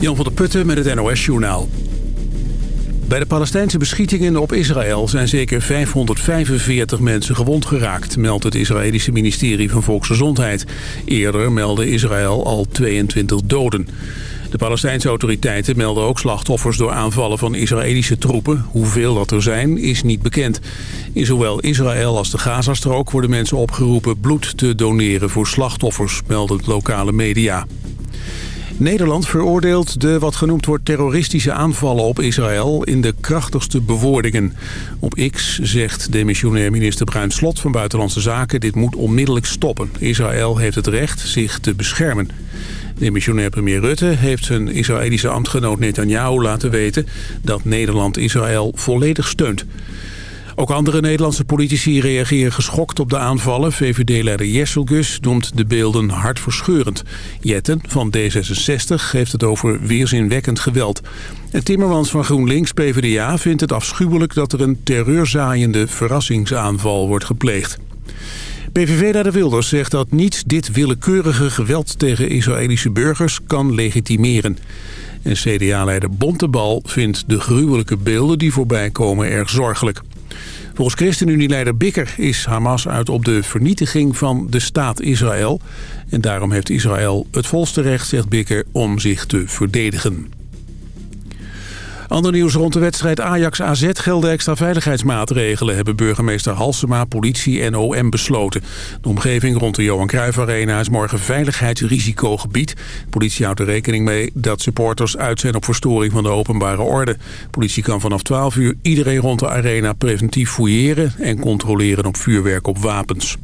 Jan van der Putten met het NOS-journaal. Bij de Palestijnse beschietingen op Israël zijn zeker 545 mensen gewond geraakt, meldt het Israëlische ministerie van Volksgezondheid. Eerder meldde Israël al 22 doden. De Palestijnse autoriteiten melden ook slachtoffers door aanvallen van Israëlische troepen. Hoeveel dat er zijn, is niet bekend. In zowel Israël als de Gazastrook worden mensen opgeroepen bloed te doneren voor slachtoffers, melden lokale media. Nederland veroordeelt de wat genoemd wordt terroristische aanvallen op Israël in de krachtigste bewoordingen. Op X zegt demissionair minister Bruin Slot van Buitenlandse Zaken dit moet onmiddellijk stoppen. Israël heeft het recht zich te beschermen. Demissionair premier Rutte heeft zijn Israëlische ambtgenoot Netanyahu laten weten dat Nederland Israël volledig steunt. Ook andere Nederlandse politici reageren geschokt op de aanvallen. VVD-leider Jesselgus noemt de beelden hartverscheurend. Jetten van D66 heeft het over weerzinwekkend geweld. En Timmermans van GroenLinks PvdA vindt het afschuwelijk... dat er een terreurzaaiende verrassingsaanval wordt gepleegd. PVV-leider Wilders zegt dat niet dit willekeurige geweld tegen Israëlische burgers kan legitimeren. En CDA-leider Bontebal vindt de gruwelijke beelden die voorbij komen erg zorgelijk. Volgens ChristenUnie-leider Bikker is Hamas uit op de vernietiging van de staat Israël. En daarom heeft Israël het volste recht, zegt Bikker, om zich te verdedigen. Ander nieuws rond de wedstrijd Ajax-AZ gelden extra veiligheidsmaatregelen... hebben burgemeester Halsema, politie en OM besloten. De omgeving rond de Johan Cruijff Arena is morgen veiligheidsrisicogebied. Politie houdt er rekening mee dat supporters uit zijn op verstoring van de openbare orde. De politie kan vanaf 12 uur iedereen rond de arena preventief fouilleren... en controleren op vuurwerk op wapens.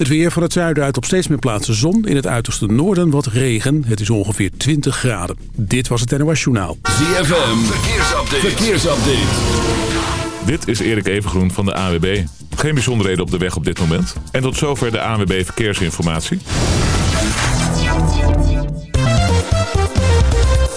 Het weer van het zuiden uit op steeds meer plaatsen zon. In het uiterste noorden wat regen. Het is ongeveer 20 graden. Dit was het NOS Journaal. ZFM, verkeersupdate. verkeersupdate. Dit is Erik Evengroen van de AWB. Geen bijzonderheden op de weg op dit moment. En tot zover de AWB Verkeersinformatie.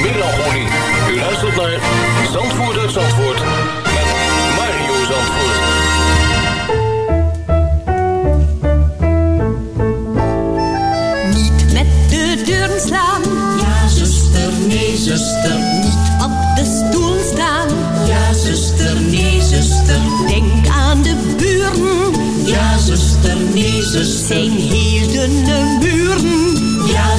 melancholie. U luistert naar Zandvoort uit Zandvoort met Mario Zandvoort. Niet met de deuren slaan. Ja, zuster, nee, zuster. Niet op de stoel staan. Ja, zuster, nee, zuster. Denk aan de buren. Ja, zuster, nee, zuster. Zijn dunne muren.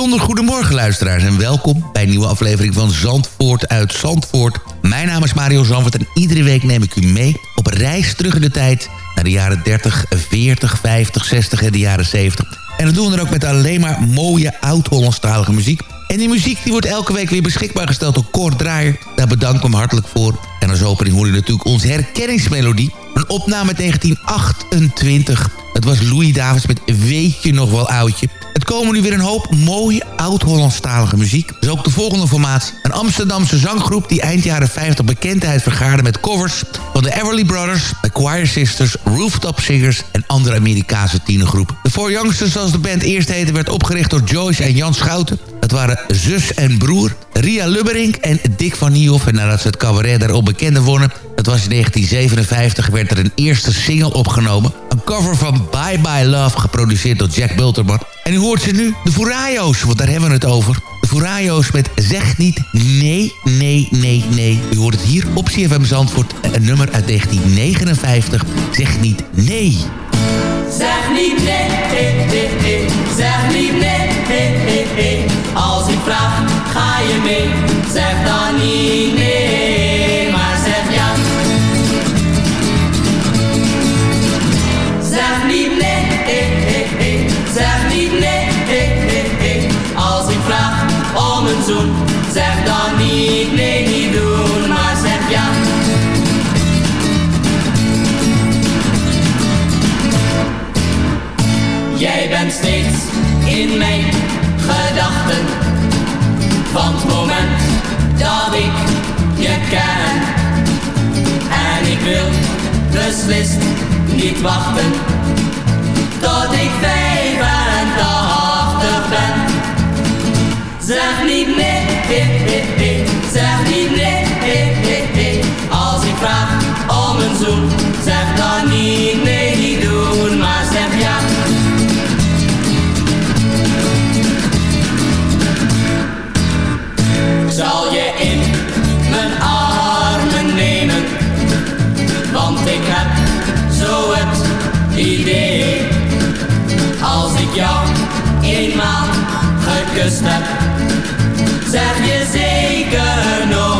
Bijzonder goedemorgen luisteraars en welkom bij een nieuwe aflevering van Zandvoort uit Zandvoort. Mijn naam is Mario Zandvoort en iedere week neem ik u mee op reis terug in de tijd... naar de jaren 30, 40, 50, 60 en de jaren 70. En dat doen we dan ook met alleen maar mooie oud-Hollandstalige muziek. En die muziek die wordt elke week weer beschikbaar gesteld door Kort Draaier. Daar bedank ik hem hartelijk voor. En als opening hoor je natuurlijk onze herkenningsmelodie. Een opname uit 1928. Het was Louis Davids met Weet je nog wel oudje. Het komen nu weer een hoop mooie oud-Hollandstalige muziek. Dus ook de volgende formatie. Een Amsterdamse zanggroep die eind jaren 50 bekendheid vergaarde met covers van de Everly Brothers, de Choir Sisters, Rooftop Singers en andere Amerikaanse tienergroepen. De Four Youngsters, zoals de band eerst heette, werd opgericht door Joyce en Jan Schouten. Dat waren zus en broer, Ria Lubberink en Dick van Niehoff. En nadat ze het cabaret daarop bekende wonnen, dat was in 1957, werd er een eerste single opgenomen. Een cover van Bye Bye Love, geproduceerd door Jack Bulterman. En u hoort ze nu, de Furayo's, want daar hebben we het over. De Furayo's met Zeg niet nee, nee, nee, nee. U hoort het hier op CFM Zandvoort, een nummer uit 1959. Zeg niet nee. Zeg niet nee, nee, nee, nee. zeg niet nee, nee, nee, nee. Als ik vraag, ga je mee? Zeg dan niet nee, maar zeg ja. Zeg niet nee, nee, nee, nee. zeg niet nee. Als ik vraag om een zoen, zeg dan niet nee, niet doen, maar zeg ja. Jij bent steeds in mijn dat ik je ken En ik wil beslist niet wachten Tot ik 85 ben Zeg niet nee, nee, nee, nee. zeg niet nee, nee, nee, nee. Als ik vraag om een zoen in ik heb, zo het idee. Als ik jou eenmaal gekust heb, zeg je zeker nooit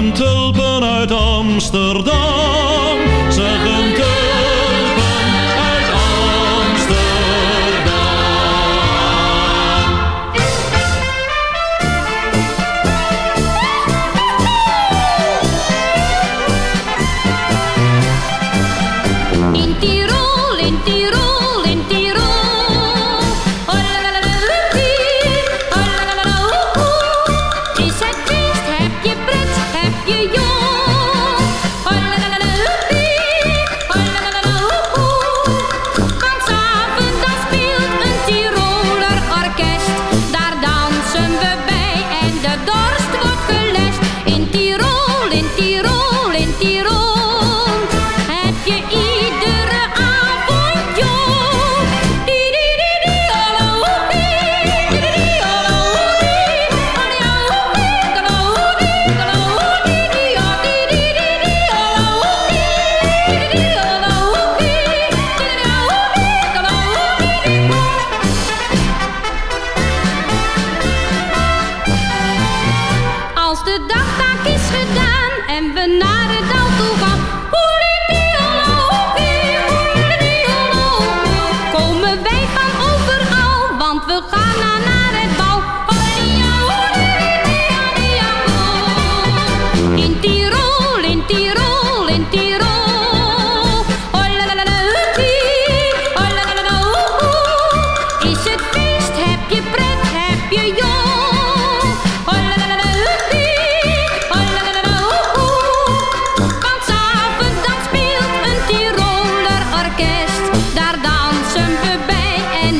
Tulpen uit Amsterdam.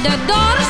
the door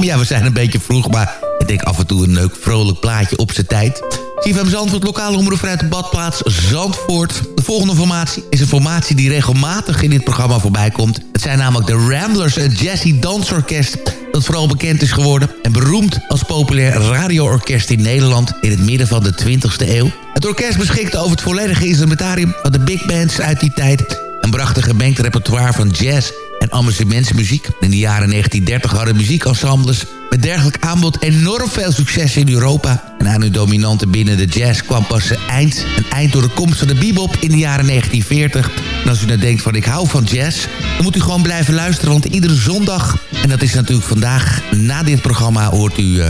Ja, we zijn een beetje vroeg, maar ik denk af en toe een leuk vrolijk plaatje op zijn tijd. CFM Zandvoort, lokale omroep vanuit de badplaats Zandvoort. De volgende formatie is een formatie die regelmatig in dit programma voorbij komt. Het zijn namelijk de Ramblers, een jazzy dansorkest dat vooral bekend is geworden... en beroemd als populair radioorkest in Nederland in het midden van de 20e eeuw. Het orkest beschikte over het volledige instrumentarium van de big bands uit die tijd... en bracht een gemengd repertoire van jazz en amusementsmuziek. In de jaren 1930 hadden muziekensembles met dergelijk aanbod enorm veel succes in Europa. En aan hun dominante binnen de jazz kwam pas een eind, een eind door de komst van de bebop in de jaren 1940. En als u nou denkt van ik hou van jazz, dan moet u gewoon blijven luisteren. Want iedere zondag, en dat is natuurlijk vandaag na dit programma, hoort u uh,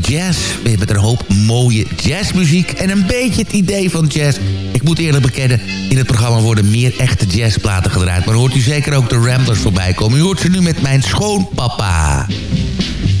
Jazz. Weer met een hoop mooie jazzmuziek en een beetje het idee van jazz. Ik moet eerlijk bekennen, in het programma worden meer echte jazzplaten gedraaid. Maar hoort u zeker ook de Ramblers voorbij komen. U hoort ze nu met mijn schoonpapa.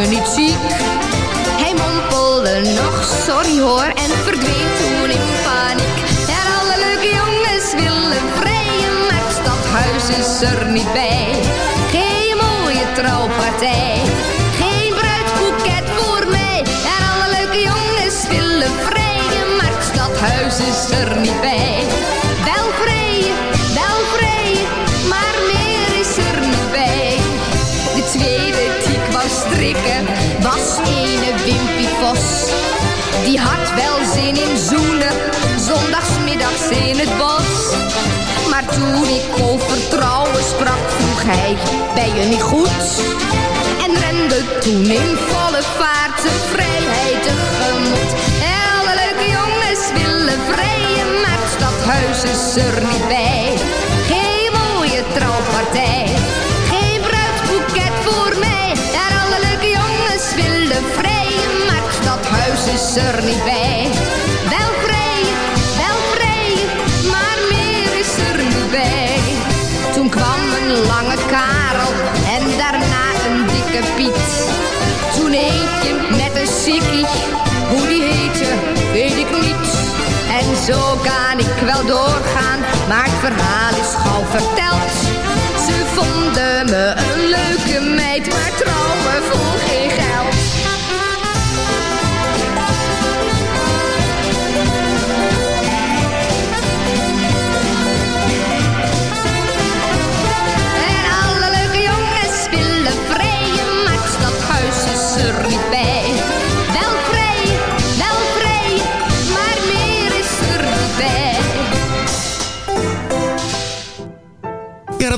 Hij mompelde nog, sorry hoor, en verdween toen in paniek. En alle leuke jongens willen vrijen, maar het stadhuis is er niet bij. Geen mooie trouwpartij, geen bruidsboeket voor mij. En alle leuke jongens willen vrijen, maar het stadhuis is er niet bij. Ben je niet goed? En rende toen in volle vaart de vrijheid tegemoet. Alle leuke jongens willen vrijen, maar het stadhuis is er niet bij. Geen mooie trouwpartij, geen bruidsboeket voor mij. En alle leuke jongens willen vrijen, maar het stadhuis is er niet bij. Piet. Toen eentje met een sikkie, hoe die heette, weet ik niet. En zo kan ik wel doorgaan, maar het verhaal is gauw verteld. Ze vonden me een leuke meid, maar trouwen voor geen geld.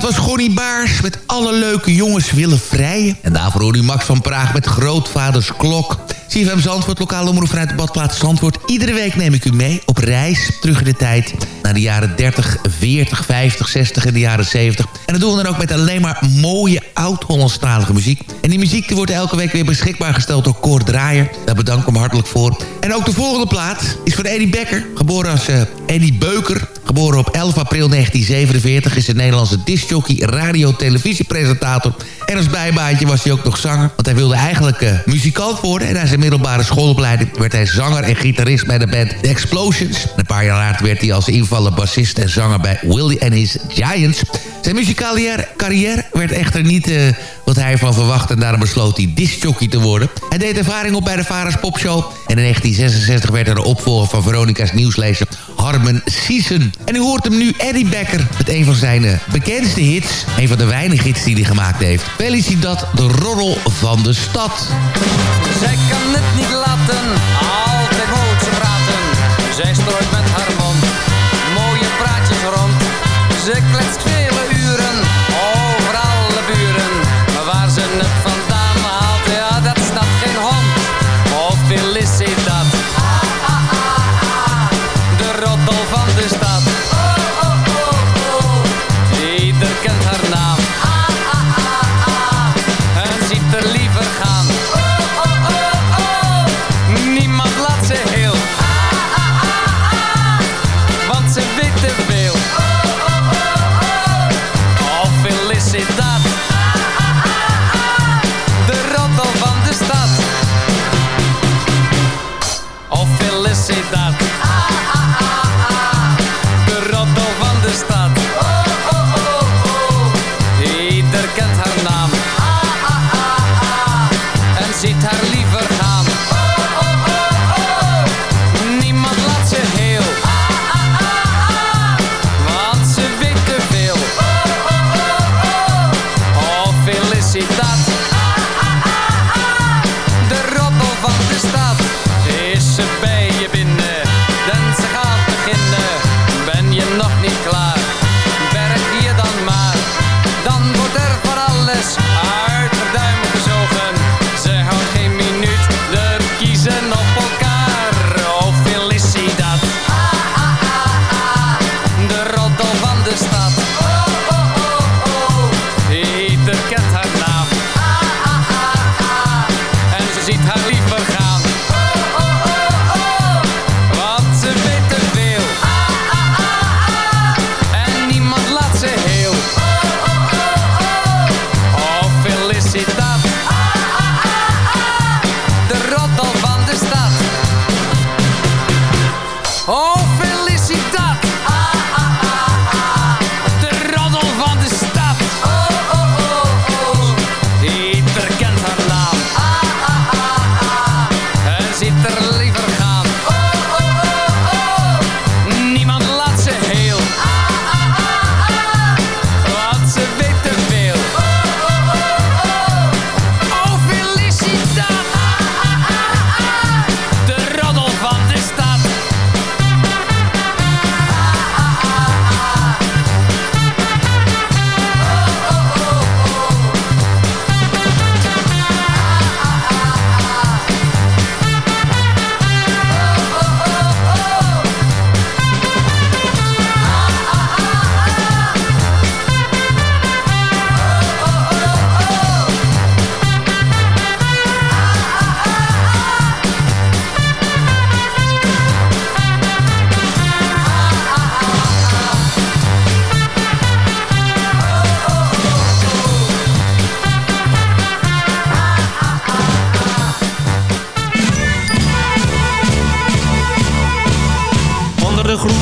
Dat was Gonnie Baars met alle leuke jongens willen vrijen. En daarvoor hoorde u Max van Praag met Grootvaders Klok. CFM Zandvoort, lokale omroep vanuit de badplaats Zandvoort. Iedere week neem ik u mee op reis terug in de tijd... de jaren 30, 40, 50, 60 en de jaren 70. En dat doen we dan ook met alleen maar mooie oud-Hollandstalige muziek. En die muziek wordt elke week weer beschikbaar gesteld door Cor Draaier. Daar bedank ik hem hartelijk voor. En ook de volgende plaat is van Eddie Becker. Geboren als eh, Eddie Beuker. Geboren op 11 april 1947 is een Nederlandse discjockey, radio, televisiepresentator. En als bijbaantje was hij ook nog zanger. Want hij wilde eigenlijk eh, muzikant worden. En na zijn middelbare schoolopleiding werd hij zanger en gitarist bij de band The Explosions. En een paar jaar later werd hij als invaller bassist en zanger bij Willie and His Giants. Zijn muzikale carrière werd echter niet eh, wat hij ervan verwachtte... en daarom besloot hij discjockey te worden. Hij deed ervaring op bij de Varens Popshow... en in 1966 werd hij de opvolger van Veronica's nieuwslezer Harmon Season. En u hoort hem nu, Eddie Becker, met een van zijn eh, bekendste hits. Een van de weinige hits die hij gemaakt heeft. Felicitat, de roddel van de stad. Zij kan het niet laten, altijd moet ze praten. Zij strooit met haar Ze kletst vele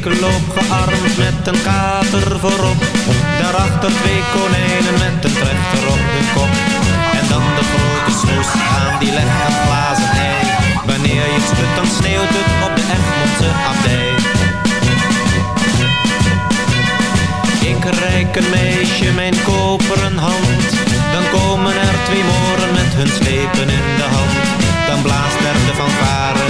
Ik loop gearmd met een kater voorop. Daarachter twee konijnen met een trechter op de kop. En dan de grote snoes aan die legt een ei. Wanneer je schudt dan sneeuwt het op de Egmondse abdij. Ik reik een meisje mijn koperen hand. Dan komen er twee moren met hun slepen in de hand. Dan blaast er de fanfare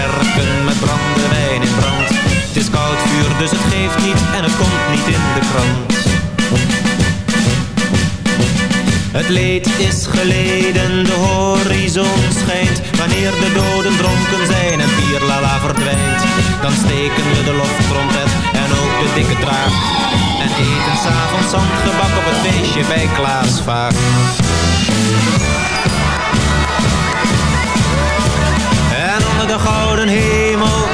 Het leed is geleden, de horizon schijnt. Wanneer de doden dronken zijn en Pierlala verdwijnt Dan steken we de loftrompet en ook de dikke draak. En eten s'avonds zandgebak op het feestje bij Klaas vaak. En onder de gouden hemel,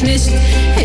Hij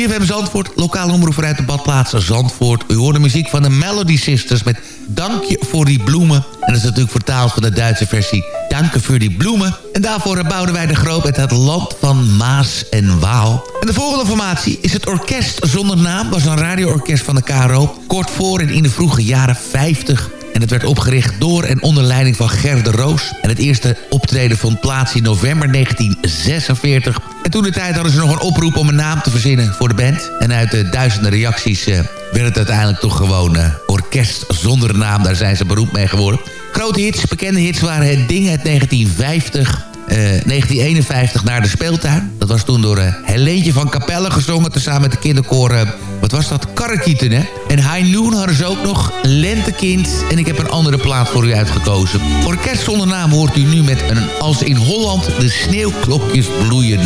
CFM Zandvoort, lokale omroep vanuit de badplaatsen Zandvoort. U hoort de muziek van de Melody Sisters met Dankje voor die bloemen. En dat is natuurlijk vertaald van de Duitse versie Danken voor die bloemen. En daarvoor bouwden wij de Groot met het land van Maas en Waal. En de volgende formatie is het Orkest Zonder Naam. was een radioorkest van de KRO. Kort voor en in de vroege jaren 50 en het werd opgericht door en onder leiding van Ger de Roos. En het eerste optreden vond plaats in november 1946. En toen de tijd hadden ze nog een oproep om een naam te verzinnen voor de band. En uit de duizenden reacties uh, werd het uiteindelijk toch gewoon uh, orkest zonder naam. Daar zijn ze beroemd mee geworden. Grote hits, bekende hits waren Het Ding uit 1950... Uh, 1951 naar de speeltuin. Dat was toen door uh, Helentje van Capelle gezongen... tezamen met de kinderkoor, uh, wat was dat? Karrekieten, hè? En High Noon hadden ze ook nog Lentekind. En ik heb een andere plaat voor u uitgekozen. Orkest zonder naam hoort u nu met een Als in Holland de sneeuwklokjes bloeien.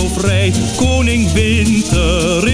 Zo vrij. Koning Winter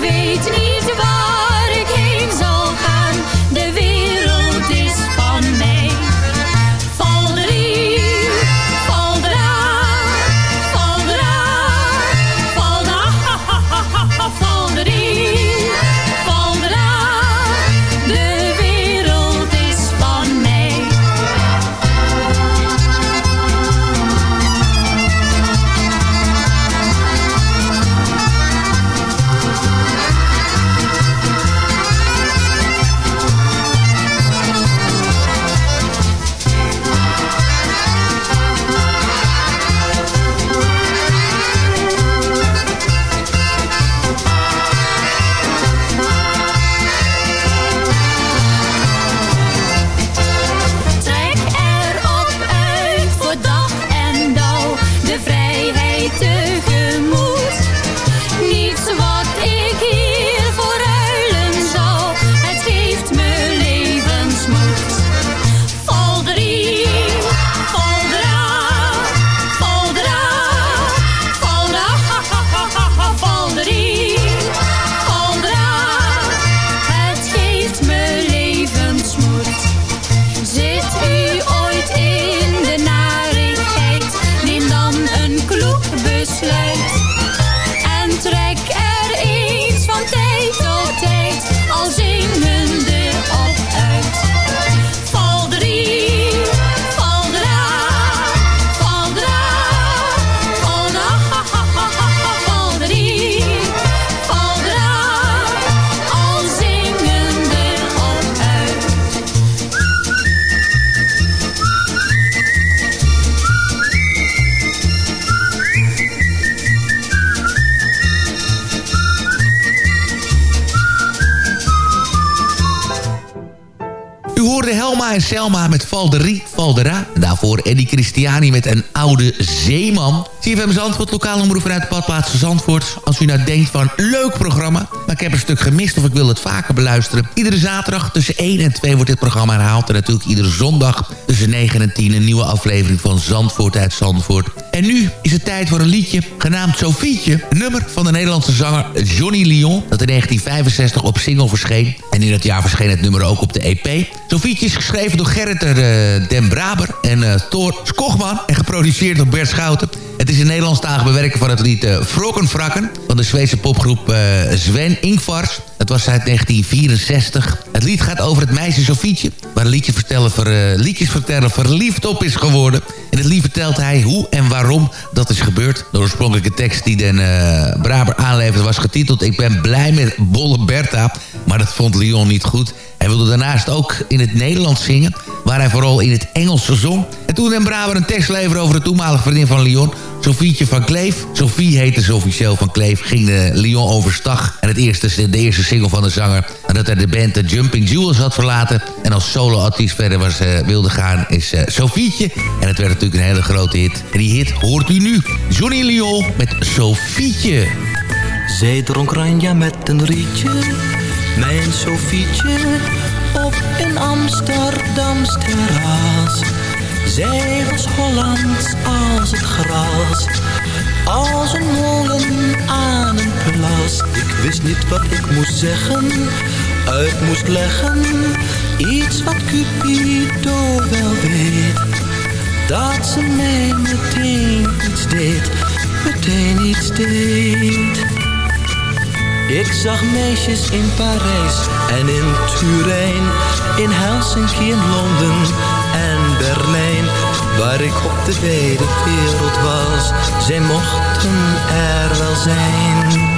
weet niet hoorde Helma en Selma met Valderie, Valdera. En daarvoor Eddie Christiani met een oude zeeman. CFM Zandvoort, lokale omroep vanuit Badplaats Zandvoort. Als u nou denkt van, leuk programma, maar ik heb een stuk gemist of ik wil het vaker beluisteren. Iedere zaterdag tussen 1 en 2 wordt dit programma herhaald. En natuurlijk iedere zondag tussen 9 en 10 een nieuwe aflevering van Zandvoort uit Zandvoort. En nu is het tijd voor een liedje genaamd Sofietje. Nummer van de Nederlandse zanger Johnny Lyon. Dat in 1965 op single verscheen. En in dat jaar verscheen het nummer ook op de EP. Sofietje is geschreven door Gerrit eh, Den Braber en eh, Thor Skogman. En geproduceerd door Bert Schouten. Het is een Nederlandstalige bewerking van het lied uh, van de Zweedse popgroep eh, Sven Ingvars. Het was uit 1964. Het lied gaat over het meisje Sofietje... waar een liedje vertellen ver, eh, liedjes vertellen verliefd op is geworden. In het lied vertelt hij hoe en waarom dat is gebeurd. De oorspronkelijke tekst die Den eh, Braber aanleverde was getiteld... Ik ben blij met Bolle Bertha. Maar dat vond Leon niet goed. Hij wilde daarnaast ook in het Nederlands zingen... waar hij vooral in het Engels zong. En toen Den Braber een tekst leverde over de toenmalige vriendin van Leon... Sofietje van Kleef. Sophie heette ze officieel van Kleef. Ging de Lyon overstag. En het eerste, de eerste van de zanger. Nadat hij de band The Jumping Jewels had verlaten. En als solo-artiest verder was, uh, wilde gaan. Is uh, Sofietje. En het werd natuurlijk een hele grote hit. En die hit hoort u nu. Johnny Lyon met Sofietje. Zij dronk ranja met een rietje. Mijn Sofietje. Op een Amsterdams terras. Zij was Hollands als het gras, als een molen aan een. Wist niet wat ik moest zeggen, uit moest leggen. Iets wat Cupido wel weet, dat ze mij meteen iets deed, meteen iets deed. Ik zag meisjes in Parijs en in Turijn, in Helsinki en Londen en Berlijn, waar ik op de wereld was. Zij mochten er wel zijn.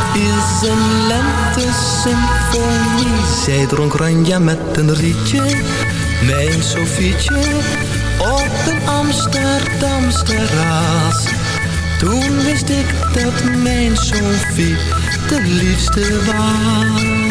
is een lente-symfonie. Zij dronk ranja met een rietje, mijn Sofietje, op een Amsterdams terras. Toen wist ik dat mijn Sofie de liefste was.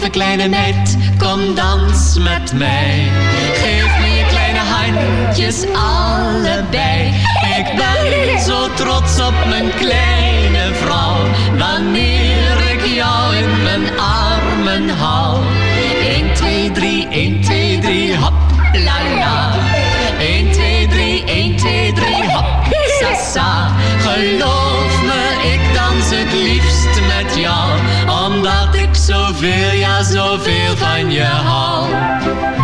lieve kleine meid, kom dans met mij. Geef me je kleine handjes allebei. Ik ben zo trots op mijn kleine vrouw. Wanneer ik jou in mijn armen hou. 1, 2, 3, 1, 2, 3, hop, la la. 1, 2, 3, 1, 2, 3, hop, sa sa. Geloof zoveel, ja zoveel van je hou.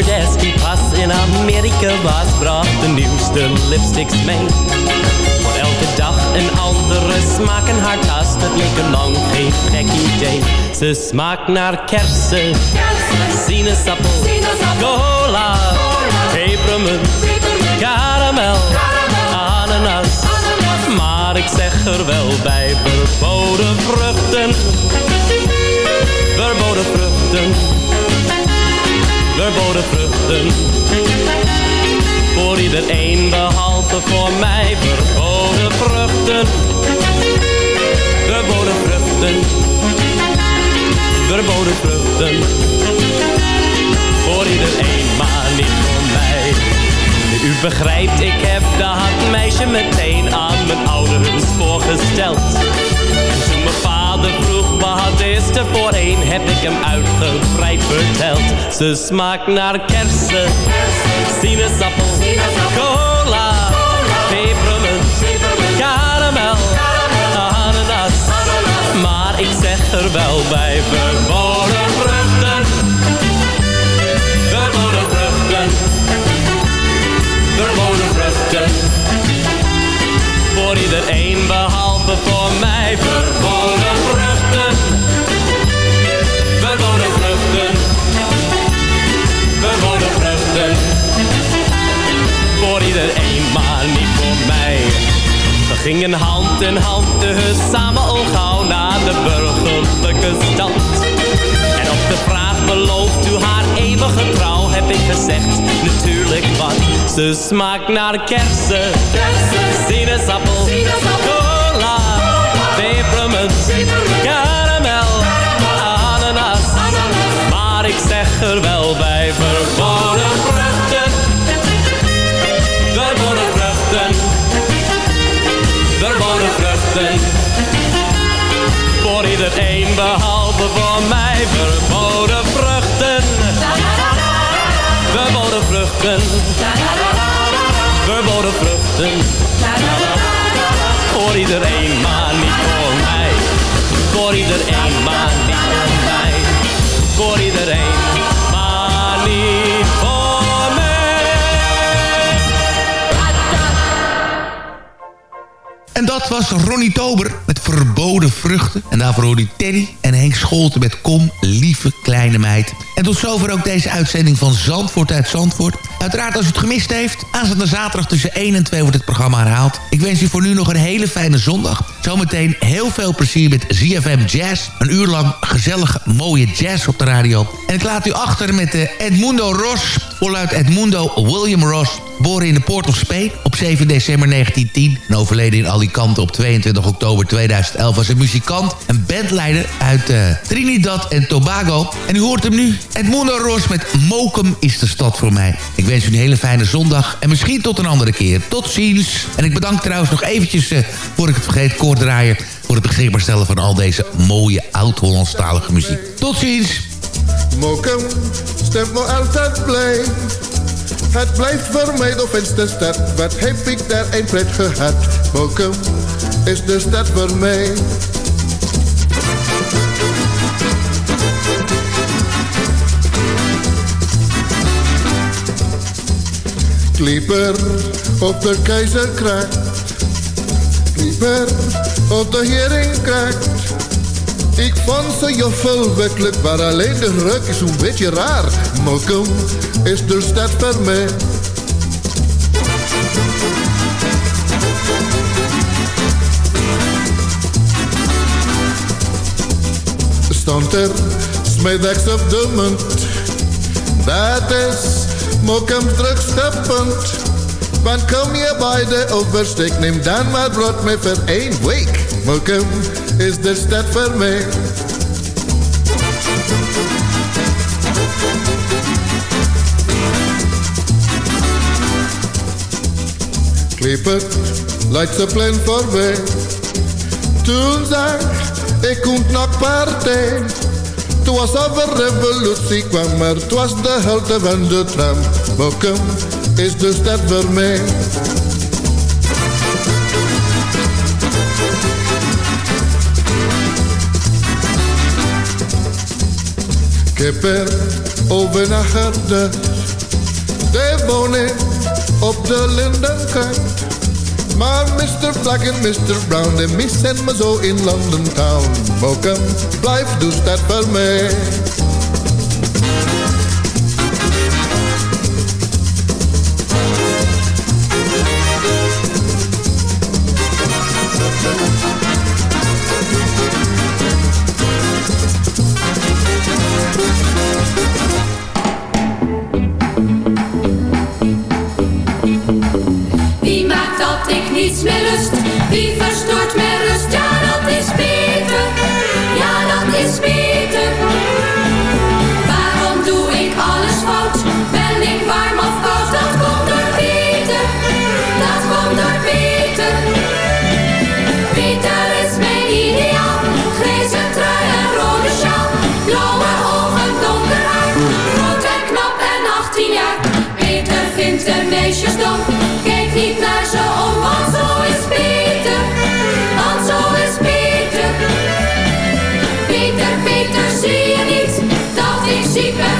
Die pas in Amerika was, bracht de nieuwste lipsticks mee. Voor elke dag een andere smaak in haar tas, dat leek er lang geen gek idee. Ze smaakt naar kersen, sinaasappel, cola, pepermunt, karamel, ananas. Maar ik zeg er wel bij, verboden vruchten, verboden vruchten verboden vruchten. Voor iedereen behalve voor mij verboden vruchten. Verboden vruchten. Verboden vruchten. Voor iedereen, maar niet voor mij. U begrijpt, ik heb dat meisje meteen aan mijn ouders voorgesteld. En toen mijn vader vroeg is er voor een, heb ik hem uitgebreid verteld. Ze smaakt naar kersen, sinaasappel, cola, pepermunt, karamel, ananas. Maar ik zeg er wel bij, verboden vruchten, verboden vruchten, verboden vruchten. Voor iedereen behalve voor mij, verboden vruchten. Maar niet voor mij. We gingen hand in hand dus samen al gauw naar de burgerlijke stand. En op de vraag belooft u haar eeuwige trouw? heb ik gezegd, natuurlijk wat. Ze smaakt naar kersen, sinaasappel, cola, pepermunt, was Ronnie Tober met Verboden Vruchten. En daarvoor hoorde Teddy en Henk Scholten met Kom, lieve kleine meid. En tot zover ook deze uitzending van Zandvoort uit Zandvoort. Uiteraard als u het gemist heeft, aanstaande zaterdag tussen 1 en 2 wordt het programma herhaald. Ik wens u voor nu nog een hele fijne zondag. Zometeen heel veel plezier met ZFM Jazz. Een uur lang gezellige, mooie jazz op de radio. En ik laat u achter met de Edmundo Ross. Voluit Edmundo William Ross. Geboren in de Port of Spain op 7 december 1910. En overleden in Alicante op 22 oktober 2011 was een muzikant en bandleider uit eh, Trinidad en Tobago. En u hoort hem nu. Edmundo Ross met Mokum is de stad voor mij. Ik wens u een hele fijne zondag en misschien tot een andere keer. Tot ziens. En ik bedank trouwens nog eventjes, eh, voor ik het vergeet, Kort Draaier... voor het beschikbaar stellen van al deze mooie oud-Hollandstalige muziek. Tot ziens. Mokum stemt me altijd blij. Het blijft voor mij de fijnste stad. Wat heb ik daar een pret gehad. Mokum is de stad voor mij. Klieper op de keizerkracht. Klieper op de heringkracht. Ik vond ze joffel werkelijk, maar alleen de ruk is een beetje raar. Mokum is de stad voor mij. Stond er smiddags op de munt. Dat is Mokum's drukste. Want kom je bij de oversteek, neem dan maar brood mee voor één week. Mokum is de stad voor mij. Klippert, leidt ze plan voorbij. Toen zag ik komt naar partij. Toen was over revolutie kwam, maar het was de helte van de tram. Mokum is de stad voor mij. Er over nagedacht. De woning op de lindenkant. Maar Mr. Black en Mr. Brown, de missen me zo in London Town. Blijf dus dat voor mij. Niets meer lust? Wie verstoort mijn rust? Ja, dat is Peter. Ja, dat is Peter. Waarom doe ik alles fout? Ben ik warm of koud? Dat komt door Peter. Dat komt door Peter. Peter is mijn ideaal. Grijze trui en rode sjaal. Blauwe ogen, donker haar. Groot en knap en 18 jaar. Peter vindt de meisjes dom. Kijk niet naar ze om, dat